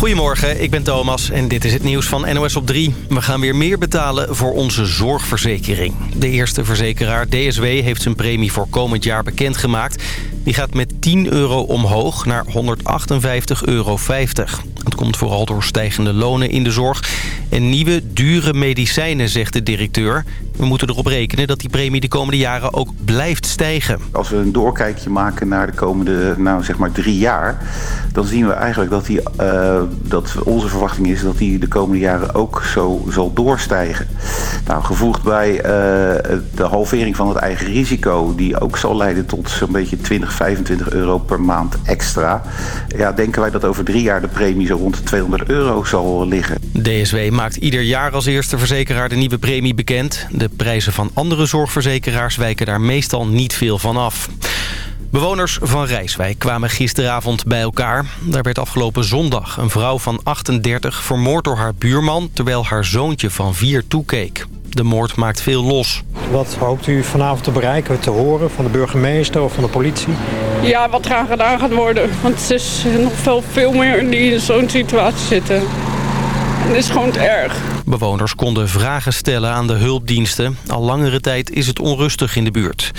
Goedemorgen, ik ben Thomas en dit is het nieuws van NOS op 3. We gaan weer meer betalen voor onze zorgverzekering. De eerste verzekeraar DSW heeft zijn premie voor komend jaar bekendgemaakt. Die gaat met 10 euro omhoog naar 158,50 euro. Het komt vooral door stijgende lonen in de zorg en nieuwe dure medicijnen, zegt de directeur. We moeten erop rekenen dat die premie de komende jaren ook blijft stijgen. Als we een doorkijkje maken naar de komende nou, zeg maar drie jaar... dan zien we eigenlijk dat, die, uh, dat onze verwachting is dat die de komende jaren ook zo zal doorstijgen. Nou, gevoegd bij uh, de halvering van het eigen risico... die ook zal leiden tot zo'n beetje 20, 25 euro per maand extra... Ja, denken wij dat over drie jaar de premie rond de 200 euro zal liggen. DSW maakt ieder jaar als eerste verzekeraar de nieuwe premie bekend. De prijzen van andere zorgverzekeraars wijken daar meestal niet veel van af. Bewoners van Rijswijk kwamen gisteravond bij elkaar. Daar werd afgelopen zondag een vrouw van 38 vermoord door haar buurman... terwijl haar zoontje van 4 toekeek. De moord maakt veel los. Wat hoopt u vanavond te bereiken, te horen van de burgemeester of van de politie? Ja, wat er gedaan gaat worden. Want het is nog veel, veel meer die in zo'n situatie zitten. Het is gewoon te erg. Bewoners konden vragen stellen aan de hulpdiensten. Al langere tijd is het onrustig in de buurt.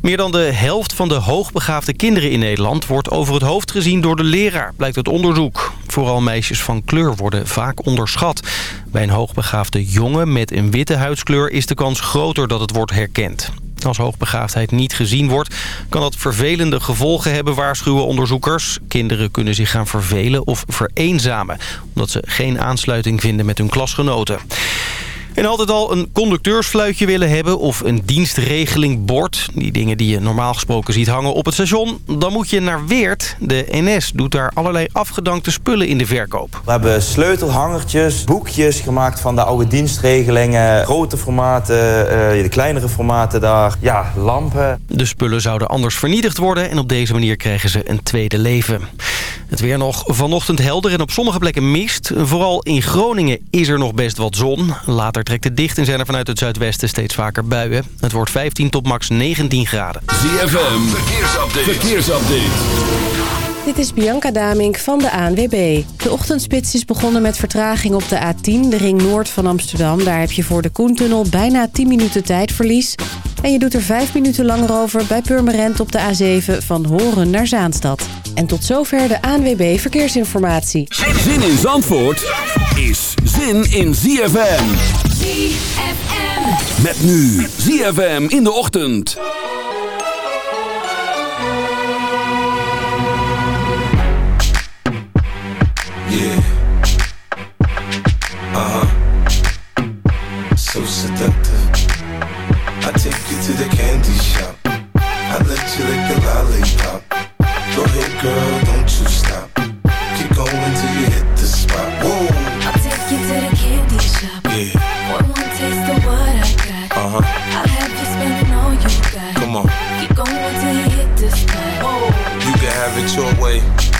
Meer dan de helft van de hoogbegaafde kinderen in Nederland... wordt over het hoofd gezien door de leraar, blijkt uit onderzoek. Vooral meisjes van kleur worden vaak onderschat. Bij een hoogbegaafde jongen met een witte huidskleur... is de kans groter dat het wordt herkend. Als hoogbegaafdheid niet gezien wordt, kan dat vervelende gevolgen hebben, waarschuwen onderzoekers. Kinderen kunnen zich gaan vervelen of vereenzamen, omdat ze geen aansluiting vinden met hun klasgenoten. En altijd al een conducteursfluitje willen hebben of een dienstregelingbord. Die dingen die je normaal gesproken ziet hangen op het station. Dan moet je naar Weert. De NS doet daar allerlei afgedankte spullen in de verkoop. We hebben sleutelhangertjes, boekjes gemaakt van de oude dienstregelingen. Grote formaten, uh, de kleinere formaten daar. Ja, lampen. De spullen zouden anders vernietigd worden. En op deze manier krijgen ze een tweede leven. Het weer nog vanochtend helder en op sommige plekken mist. Vooral in Groningen is er nog best wat zon. Later trekt het dicht en zijn er vanuit het zuidwesten steeds vaker buien. Het wordt 15 tot max 19 graden. ZFM, verkeersupdate. verkeersupdate. Dit is Bianca Damink van de ANWB. De ochtendspits is begonnen met vertraging op de A10, de ring noord van Amsterdam. Daar heb je voor de Koentunnel bijna 10 minuten tijdverlies. En je doet er 5 minuten langer over bij Purmerend op de A7 van Horen naar Zaanstad. En tot zover de ANWB Verkeersinformatie. Zin in Zandvoort is zin in ZFM. ZFM. Met nu ZFM in de ochtend. Yeah. Uh-huh. So seductive. I take you to the candy shop. I let you lick the lollipop. Go ahead, girl, don't you stop. Keep going till you hit the spot. Whoa. I'll take you to the candy shop. Yeah. One more taste of what I got. Uh-huh. I'll have you spending all you got. Come on. Keep going till you hit the spot. Whoa. You can have it your way.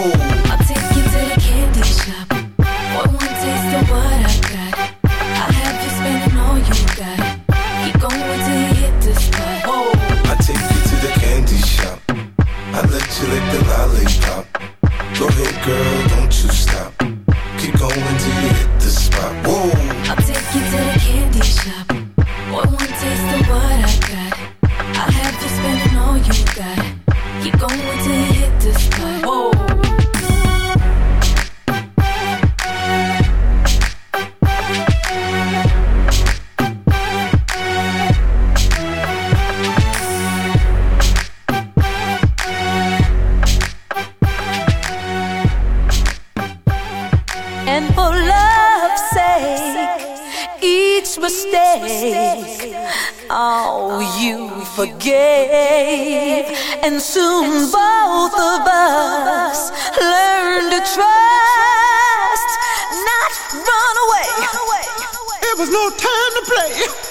I let you lick the lollipop. Go ahead, girl, don't you stop. Keep going till you hit the spot. Whoa. I'll take you to the candy shop. Want one taste of what I got? I'll have you spending all you got. Keep going time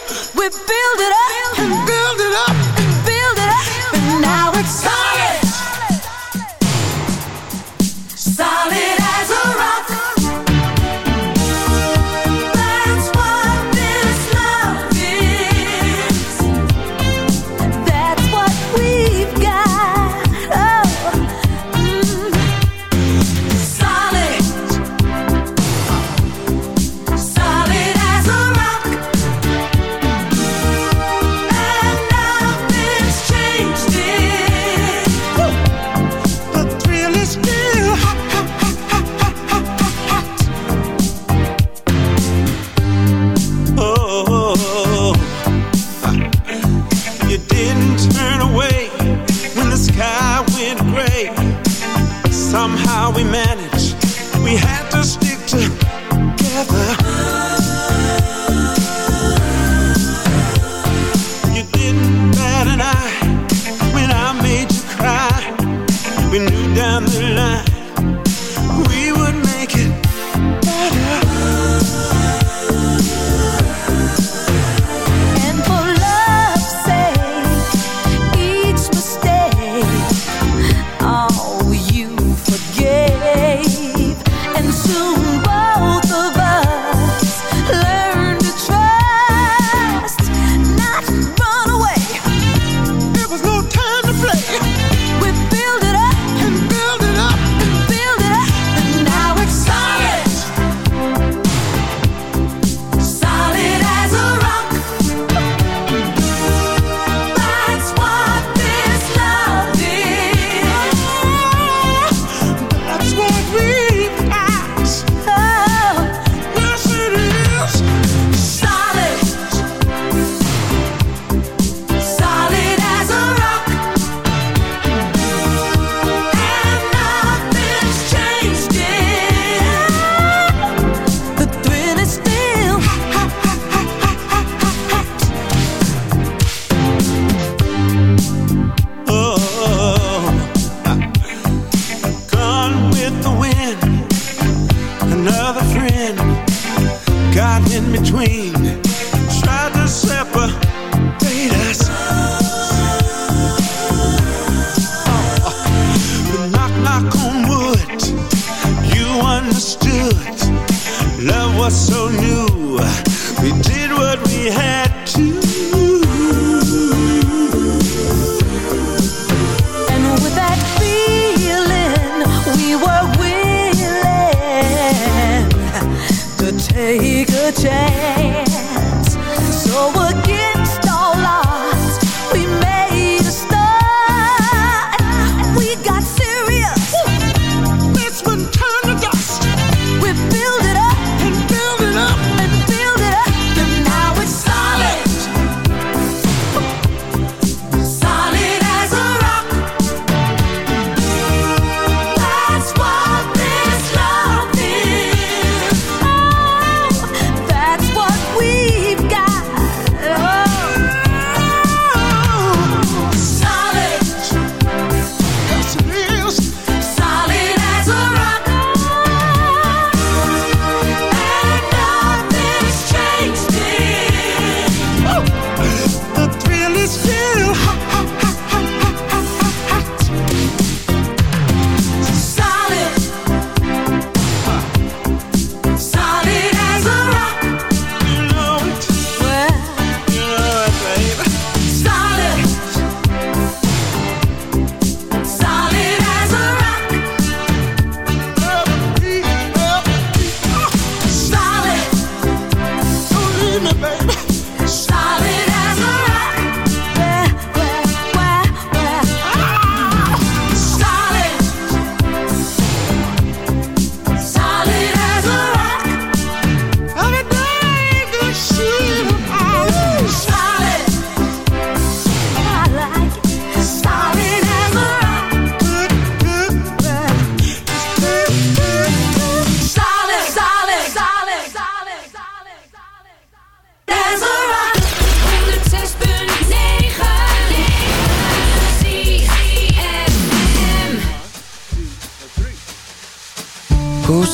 take a chance.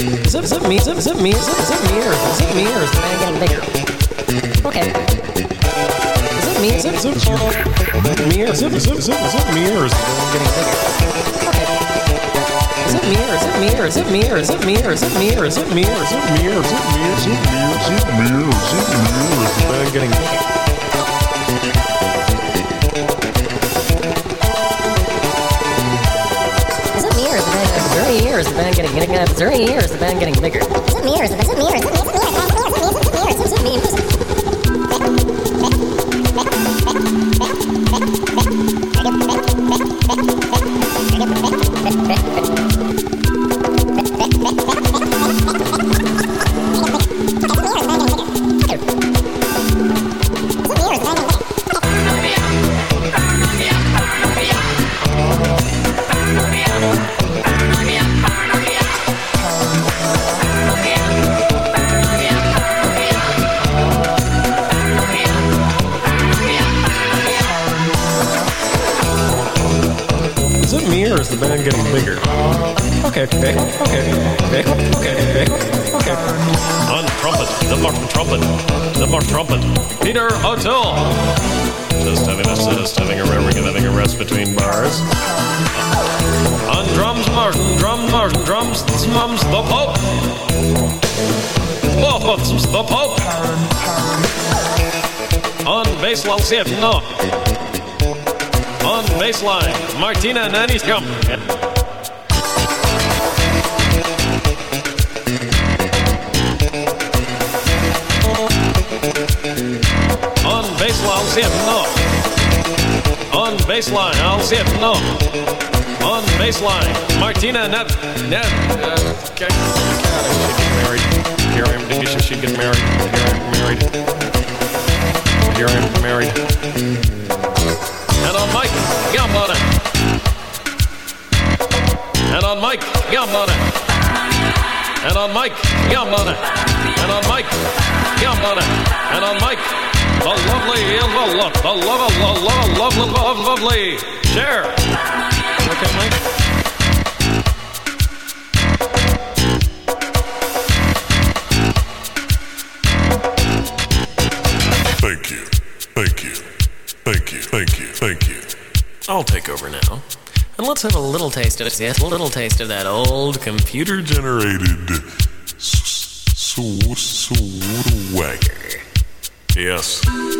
Is it me? Is it me? Is it me? Is it me? Or is the man getting bigger? Okay. It me? It, is it me? It, is it, is it me? Is the man getting bigger? Okay. It me? Is it me? Is it me? Is it me? Is it me? Is it me? Is it me? Is it me? Is it me? Is it me? Is it me? Is the man getting bigger? Band getting getting is there any the band getting bigger? Is it me it, is it me On trumpet, the Martin trumpet, the Martin trumpet, Peter O'Toole. Just having a just having a having, having a rest between bars. On drums, Martin, drum, Martin, drums, mums, the Pope. Pope's the Pope. On bass, I'll see it, no. On baseline, Martina Nanny's come. Baseline, I'll see it, no. On baseline, I'll it, no. On baseline, Martina Net. Net. Uh, okay. Here I am. You she get married? Here I am married. Here I am married. And on Mike, Gambona. And on Mike, Gambona. And on Mike, Gambona. And on Mike, Gambona. And on Mike, the lovely, the love, the love, the love, love, love, love, lovely. Share. Okay, Mike. Thank you. Thank you. Thank you. Thank you. Thank you. I'll take over now. And let's have a little taste of it. Yes, a little taste of that old computer Generated s- s- swagger. Yes.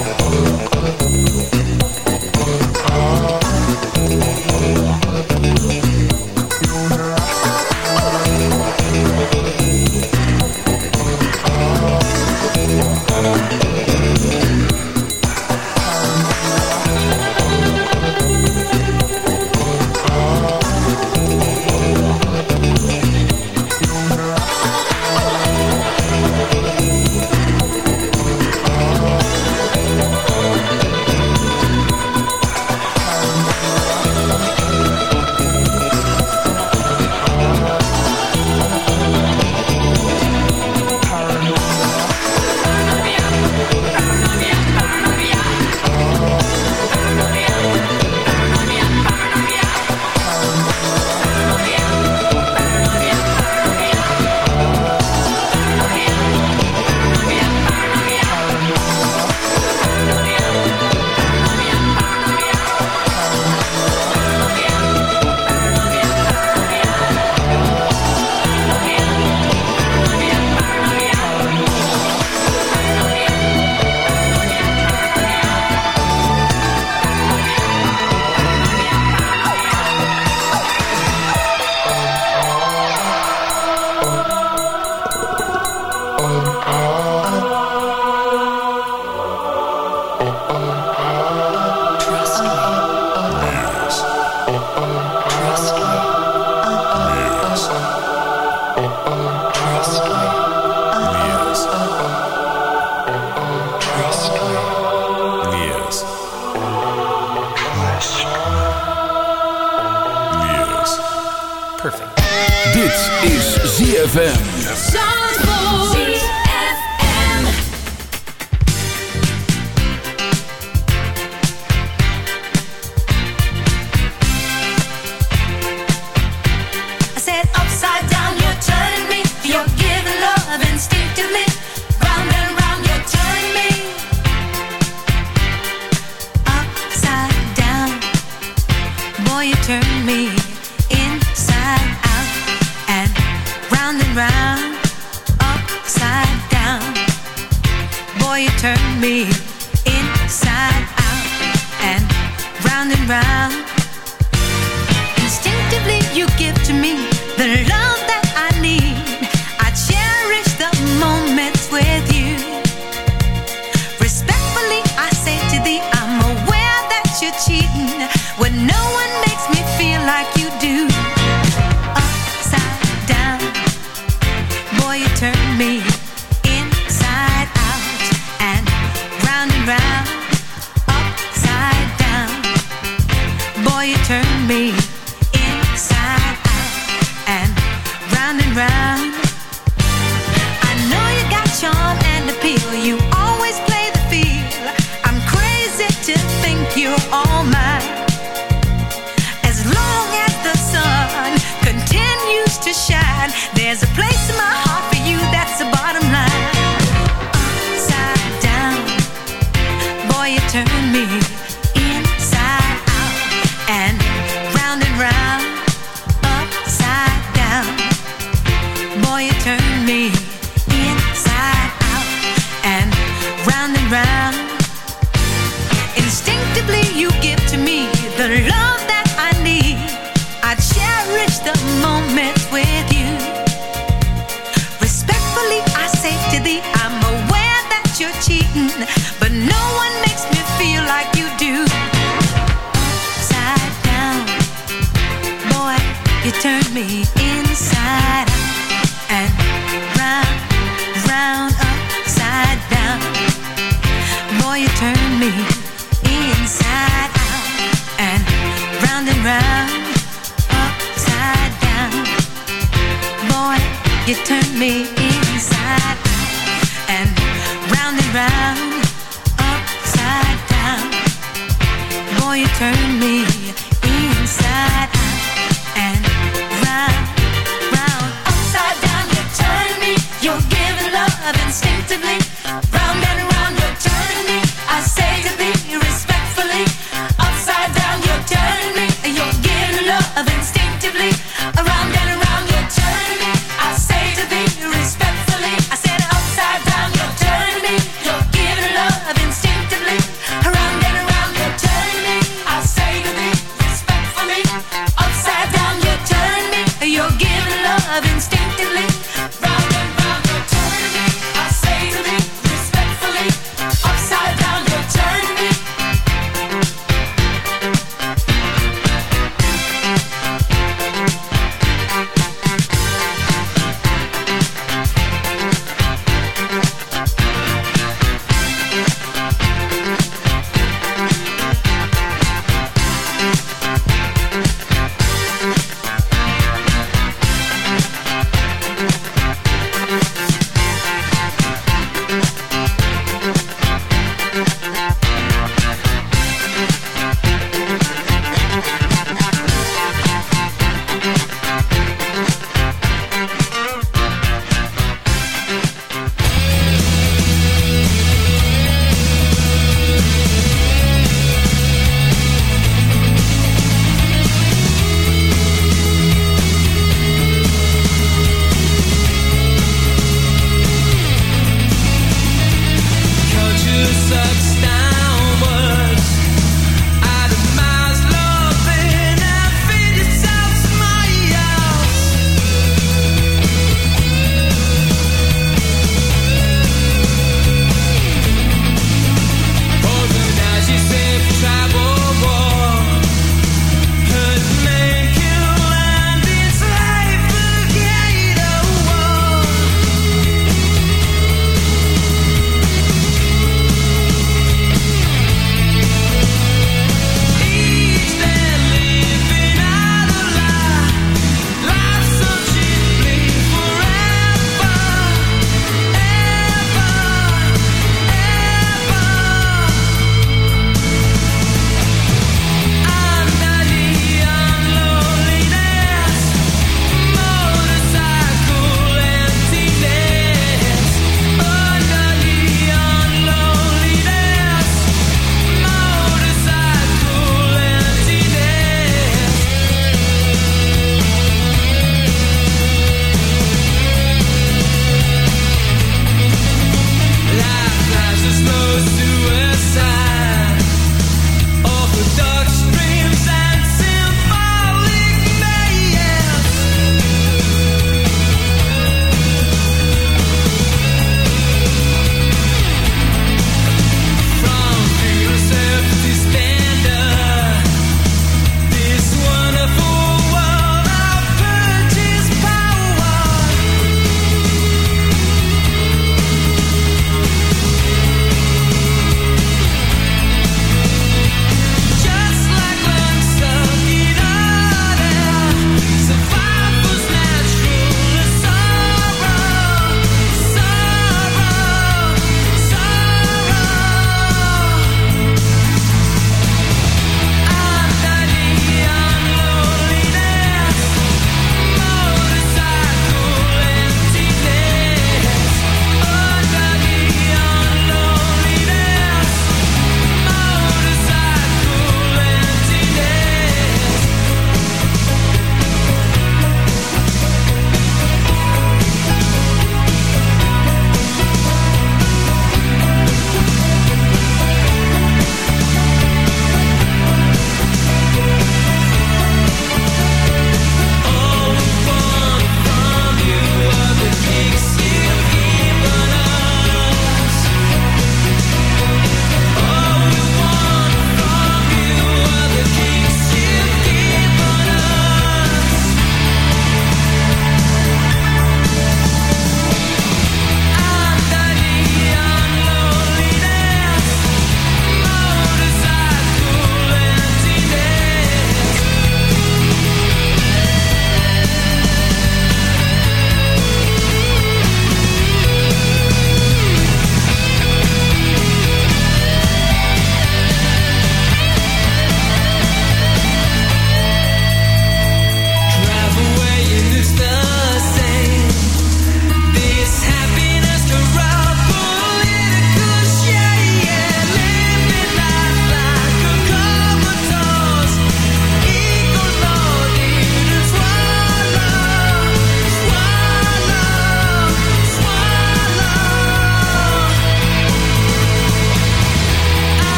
Dit is ZFM.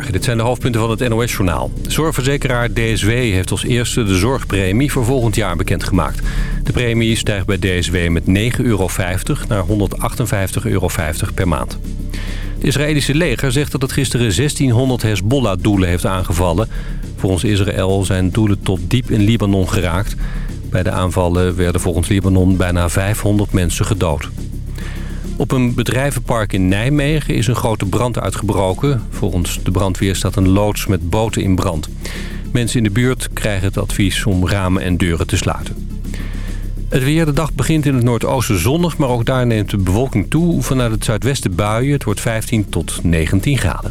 Dit zijn de hoofdpunten van het NOS-journaal. Zorgverzekeraar DSW heeft als eerste de zorgpremie voor volgend jaar bekendgemaakt. De premie stijgt bij DSW met 9,50 euro naar 158,50 euro per maand. Het Israëlische leger zegt dat het gisteren 1600 Hezbollah-doelen heeft aangevallen. Volgens Israël zijn doelen tot diep in Libanon geraakt. Bij de aanvallen werden volgens Libanon bijna 500 mensen gedood. Op een bedrijvenpark in Nijmegen is een grote brand uitgebroken. Volgens de brandweer staat een loods met boten in brand. Mensen in de buurt krijgen het advies om ramen en deuren te sluiten. Het weer, de dag begint in het noordoosten zonnig, maar ook daar neemt de bewolking toe. Vanuit het zuidwesten buien, het wordt 15 tot 19 graden.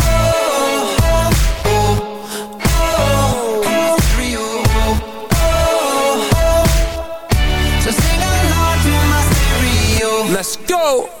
Go!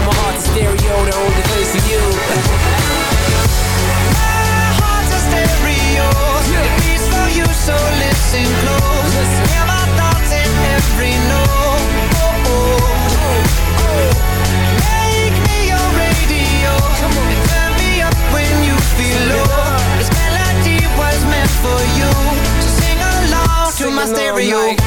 my heart's a stereo, the only place for you. My heart's a stereo. It beats for you, so listen close. Hear my thoughts in every note. Oh, oh. Oh, Make me your radio. And turn me up when you feel low. This melody was meant for you. So sing along to my along stereo.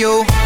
My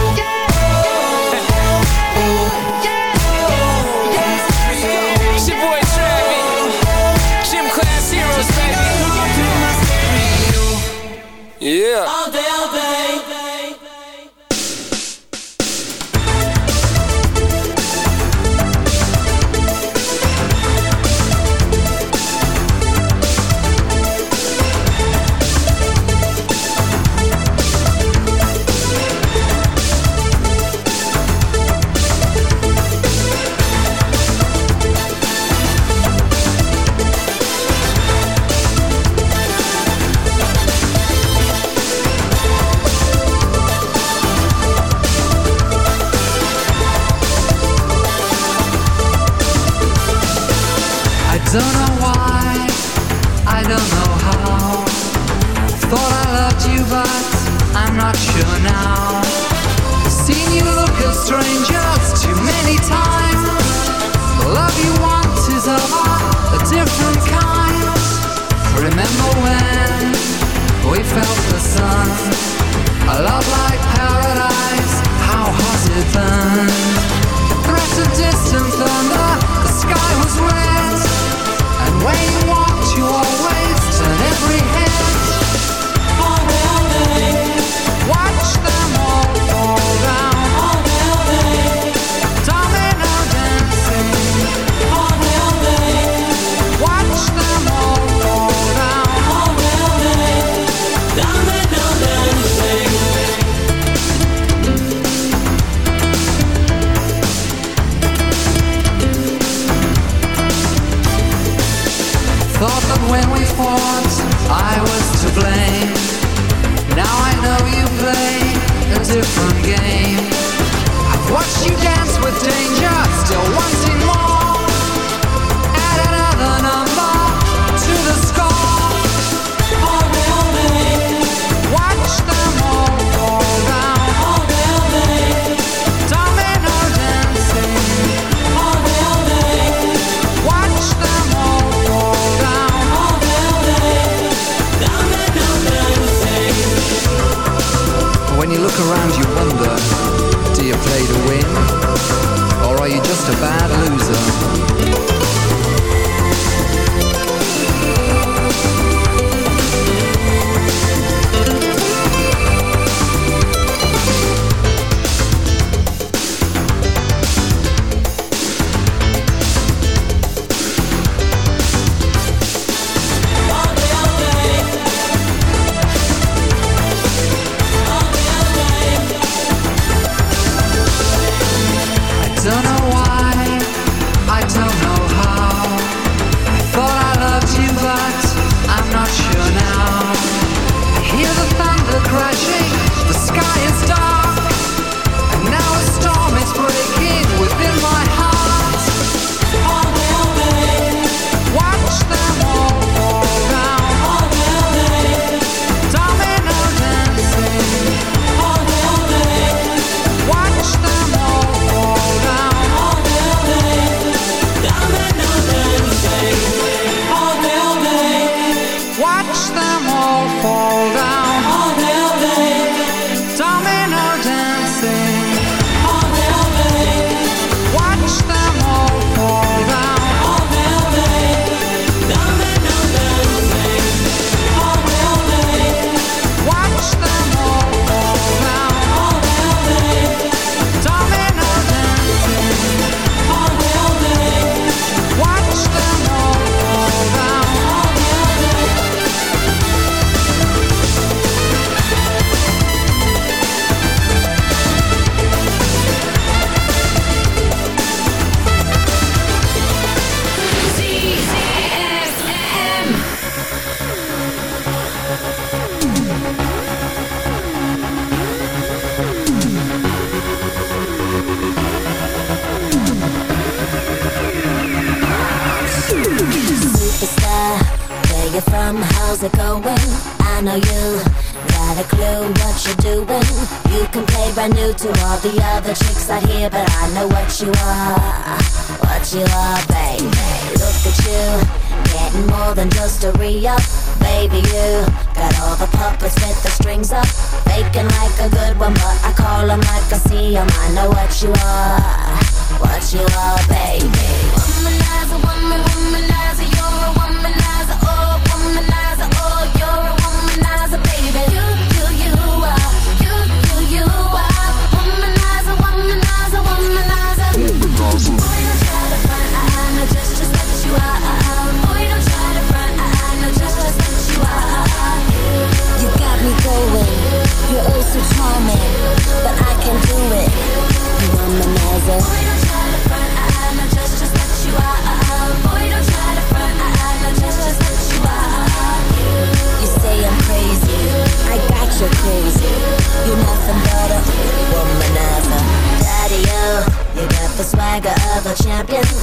you are